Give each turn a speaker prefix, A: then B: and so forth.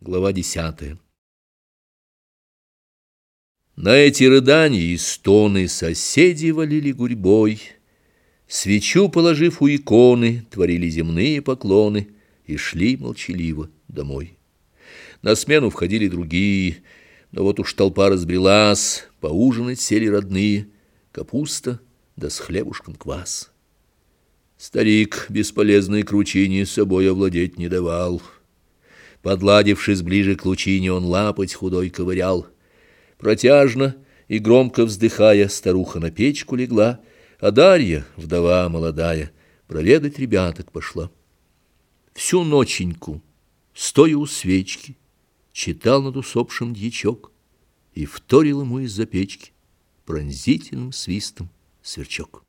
A: Глава десятая. На эти рыдания и стоны соседи валили гурьбой, Свечу положив у иконы, творили земные поклоны И шли молчаливо домой. На смену входили другие, но вот уж толпа разбрелась, Поужинать сели родные, капуста да с хлебушком квас. Старик бесполезной кручине собой овладеть не давал — Подладившись ближе к лучине, он лапоть худой ковырял. Протяжно и громко вздыхая, старуха на печку легла, а Дарья, вдова молодая, проведать ребяток пошла. Всю ноченьку, стоя у свечки, читал над усопшим дьячок и вторил ему из-за печки пронзительным свистом сверчок.